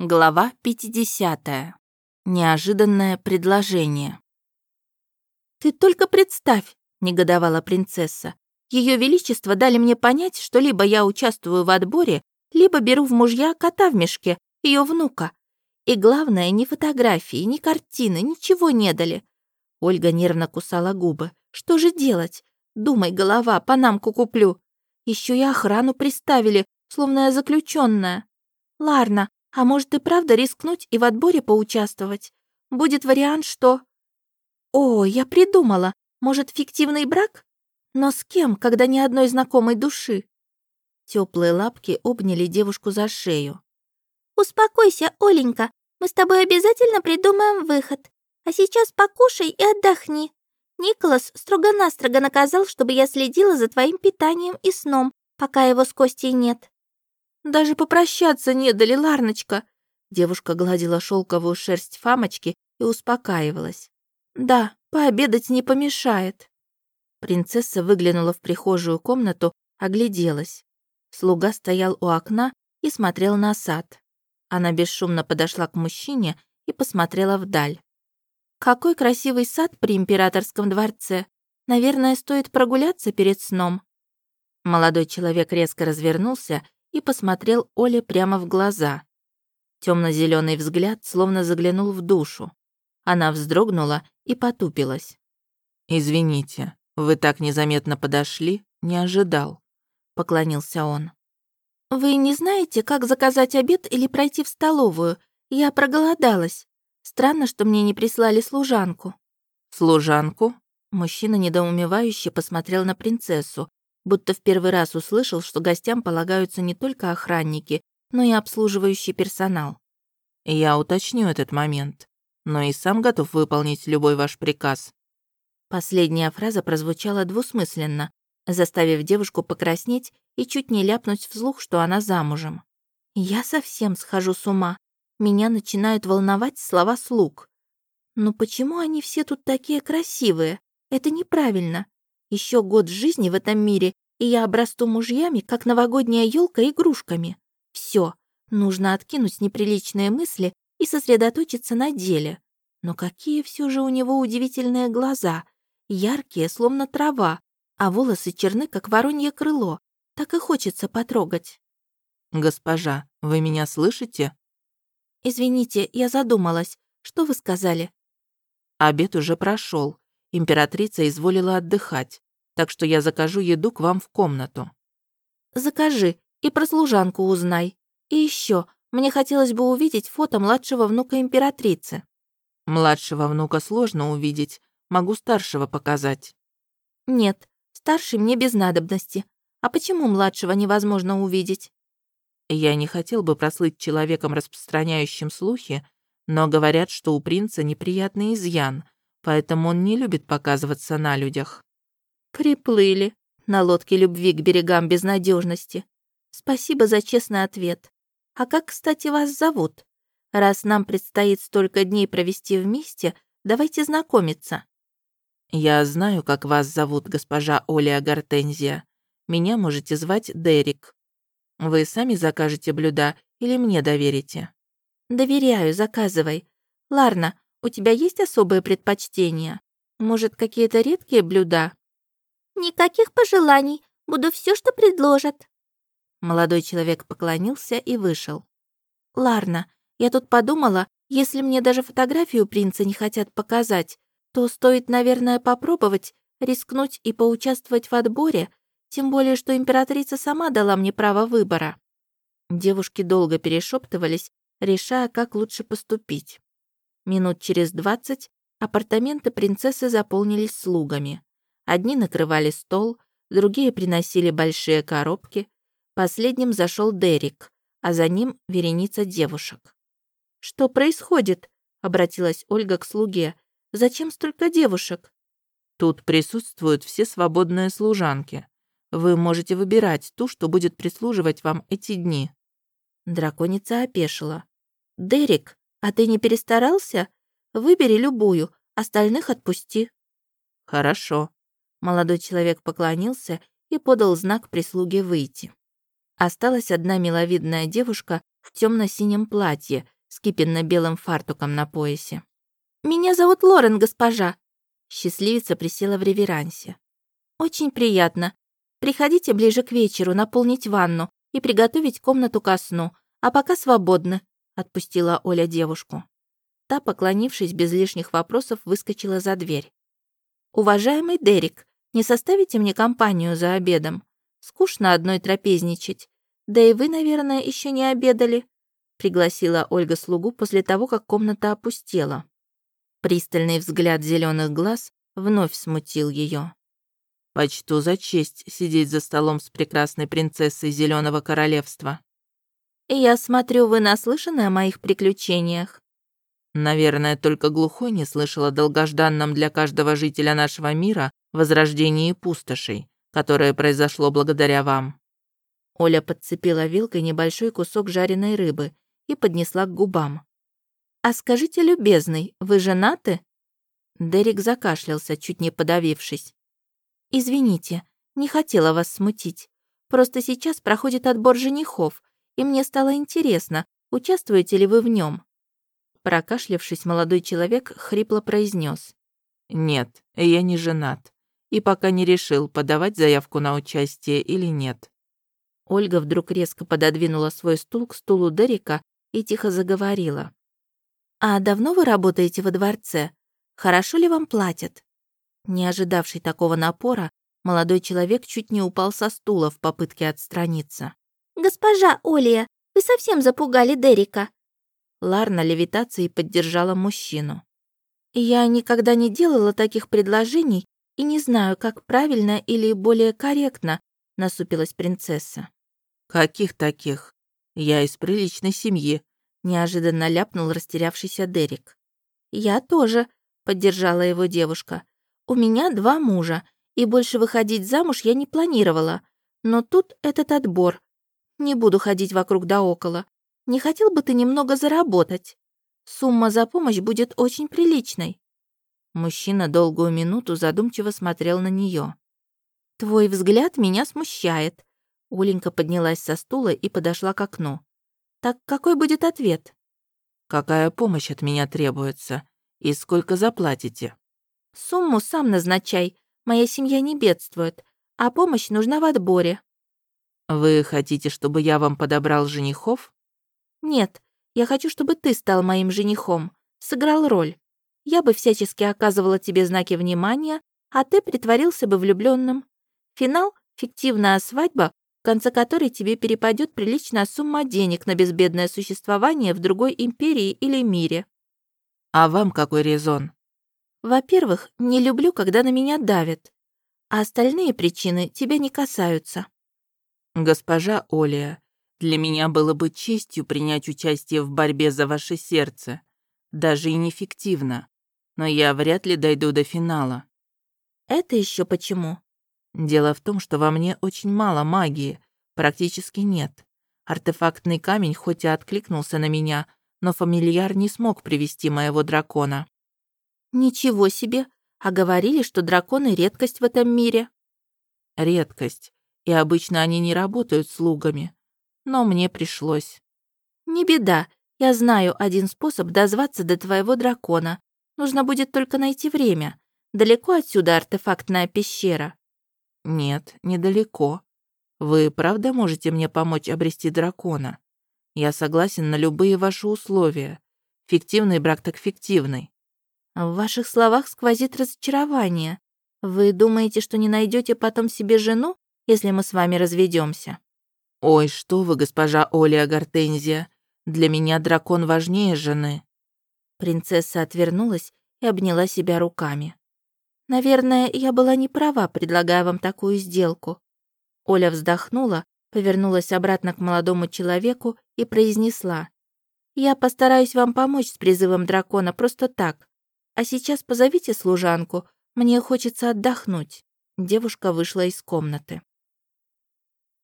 Глава 50. Неожиданное предложение. «Ты только представь!» — негодовала принцесса. Ее величество дали мне понять, что либо я участвую в отборе, либо беру в мужья кота в мешке, ее внука. И главное, ни фотографии, ни картины, ничего не дали. Ольга нервно кусала губы. Что же делать? Думай, голова, панамку куплю. Еще и охрану приставили, словно я заключенная. Ларна, а может и правда рискнуть и в отборе поучаствовать? Будет вариант, что... О, я придумала. Может, фиктивный брак? Но с кем, когда ни одной знакомой души? Теплые лапки обняли девушку за шею. «Успокойся, Оленька, мы с тобой обязательно придумаем выход. А сейчас покушай и отдохни. Николас строго-настрого наказал, чтобы я следила за твоим питанием и сном, пока его с Костей нет. Даже попрощаться не дали, Ларночка. Девушка гладила шелковую шерсть Фамочки и успокаивалась. Да, пообедать не помешает. Принцесса выглянула в прихожую комнату, огляделась. Слуга стоял у окна и смотрел на сад. Она бесшумно подошла к мужчине и посмотрела вдаль. Какой красивый сад при императорском дворце. Наверное, стоит прогуляться перед сном. Молодой человек резко развернулся и посмотрел Оле прямо в глаза. Темно-зеленый взгляд словно заглянул в душу. Она вздрогнула и потупилась. «Извините, вы так незаметно подошли, не ожидал», — поклонился он. «Вы не знаете, как заказать обед или пройти в столовую? Я проголодалась. Странно, что мне не прислали служанку». «Служанку?» Мужчина недоумевающе посмотрел на принцессу, будто в первый раз услышал, что гостям полагаются не только охранники, но и обслуживающий персонал. «Я уточню этот момент, но и сам готов выполнить любой ваш приказ». Последняя фраза прозвучала двусмысленно, заставив девушку покраснеть и чуть не ляпнуть вслух, что она замужем. «Я совсем схожу с ума. Меня начинают волновать слова слуг. Но почему они все тут такие красивые? Это неправильно. Еще год жизни в этом мире, и я обрасту мужьями, как новогодняя елка игрушками. Все, нужно откинуть неприличные мысли и сосредоточиться на деле. Но какие все же у него удивительные глаза, яркие, словно трава, а волосы черны, как воронье крыло. Так и хочется потрогать. «Госпожа, вы меня слышите?» «Извините, я задумалась. Что вы сказали?» «Обед уже прошел. Императрица изволила отдыхать, так что я закажу еду к вам в комнату». «Закажи и про служанку узнай. И еще, мне хотелось бы увидеть фото младшего внука императрицы». «Младшего внука сложно увидеть, могу старшего показать». «Нет, старший мне без надобности. А почему младшего невозможно увидеть?» Я не хотел бы прослыть человеком, распространяющим слухи, но говорят, что у принца неприятный изъян, поэтому он не любит показываться на людях. Приплыли на лодке любви к берегам безнадежности. Спасибо за честный ответ. А как, кстати, вас зовут? Раз нам предстоит столько дней провести вместе, давайте знакомиться. Я знаю, как вас зовут, госпожа Оля Гортензия. Меня можете звать Дерек. Вы сами закажете блюда или мне доверите? Доверяю, заказывай. Ларна, у тебя есть особые предпочтения? Может, какие-то редкие блюда?» «Никаких пожеланий. Буду все, что предложат». Молодой человек поклонился и вышел. «Ларна, я тут подумала, если мне даже фотографию принца не хотят показать, то стоит, наверное, попробовать, рискнуть и поучаствовать в отборе, тем более, что императрица сама дала мне право выбора». Девушки долго перешептывались, решая, как лучше поступить. Минут через двадцать апартаменты принцессы заполнились слугами. Одни накрывали стол, другие приносили большие коробки. Последним зашел Дерек, а за ним вереница девушек. «Что происходит?» — обратилась Ольга к слуге. «Зачем столько девушек?» «Тут присутствуют все свободные служанки. Вы можете выбирать ту, что будет прислуживать вам эти дни». Драконица опешила. «Дерек, а ты не перестарался? Выбери любую, остальных отпусти». «Хорошо». Молодой человек поклонился и подал знак прислуге выйти. Осталась одна миловидная девушка в в темно-синем платье с кипенно-белым фартуком на поясе. «Меня зовут Лорен, госпожа». Счастливица присела в реверансе. «Очень приятно. Приходите ближе к вечеру наполнить ванну и приготовить комнату ко сну, а пока свободны», — отпустила Оля девушку. Та, поклонившись без лишних вопросов, выскочила за дверь. «Уважаемый Дерек, не составите мне компанию за обедом? Скучно одной трапезничать. Да и вы, наверное, еще не обедали», — пригласила Ольга слугу после того, как комната опустела. Пристальный взгляд зеленых глаз вновь смутил ее. «Почту за честь сидеть за столом с прекрасной принцессой Зеленого Королевства». «Я смотрю, вы наслышаны о моих приключениях». Наверное, только глухой не слышал о долгожданном для каждого жителя нашего мира возрождении пустошей, которое произошло благодаря вам». Оля подцепила вилкой небольшой кусок жареной рыбы и поднесла к губам. «А скажите, любезный, вы женаты?» Дерек закашлялся, чуть не подавившись. «Извините, не хотела вас смутить. Просто сейчас проходит отбор женихов, и мне стало интересно, участвуете ли вы в нем. Прокашлявшись, молодой человек хрипло произнес: «Нет, я не женат. И пока не решил, подавать заявку на участие или нет». Ольга вдруг резко пододвинула свой стул к стулу Дерека и тихо заговорила. «А давно вы работаете во дворце? Хорошо ли вам платят?» Не ожидавший такого напора, молодой человек чуть не упал со стула в попытке отстраниться. «Госпожа Олия, вы совсем запугали Дерека. Ларна левитацией поддержала мужчину. «Я никогда не делала таких предложений и не знаю, как правильно или более корректно», — насупилась принцесса. «Каких таких? Я из приличной семьи», — неожиданно ляпнул растерявшийся Дерек. «Я тоже», — поддержала его девушка. «У меня два мужа, и больше выходить замуж я не планировала. Но тут этот отбор. Не буду ходить вокруг да около. Не хотел бы ты немного заработать? Сумма за помощь будет очень приличной». Мужчина долгую минуту задумчиво смотрел на нее. «Твой взгляд меня смущает». Оленька поднялась со стула и подошла к окну. «Так какой будет ответ?» «Какая помощь от меня требуется? И сколько заплатите?» «Сумму сам назначай. Моя семья не бедствует, а помощь нужна в отборе». «Вы хотите, чтобы я вам подобрал женихов?» Нет, я хочу, чтобы ты стал моим женихом, сыграл роль. Я бы всячески оказывала тебе знаки внимания, а ты притворился бы влюбленным. Финал — фиктивная свадьба, в конце которой тебе перепадет приличная сумма денег на безбедное существование в другой империи или мире. А вам какой резон? Во-первых, не люблю, когда на меня давят. А остальные причины тебя не касаются. Госпожа Олия, для меня было бы честью принять участие в борьбе за ваше сердце. Даже и неэффективно. Но я вряд ли дойду до финала. Это еще почему? Дело в том, что во мне очень мало магии. Практически нет. Артефактный камень хоть и откликнулся на меня, но фамильяр не смог привести моего дракона. Ничего себе! А говорили, что драконы — редкость в этом мире. Редкость. И обычно они не работают слугами но мне пришлось. «Не беда, я знаю один способ дозваться до твоего дракона. Нужно будет только найти время. Далеко отсюда артефактная пещера?» «Нет, недалеко. Вы правда можете мне помочь обрести дракона? Я согласен на любые ваши условия. Фиктивный брак так фиктивный». «В ваших словах сквозит разочарование. Вы думаете, что не найдете потом себе жену, если мы с вами разведемся? «Ой, что вы, госпожа Оля Гортензия, для меня дракон важнее жены». Принцесса отвернулась и обняла себя руками. «Наверное, я была не права, предлагая вам такую сделку». Оля вздохнула, повернулась обратно к молодому человеку и произнесла. «Я постараюсь вам помочь с призывом дракона просто так. А сейчас позовите служанку, мне хочется отдохнуть». Девушка вышла из комнаты.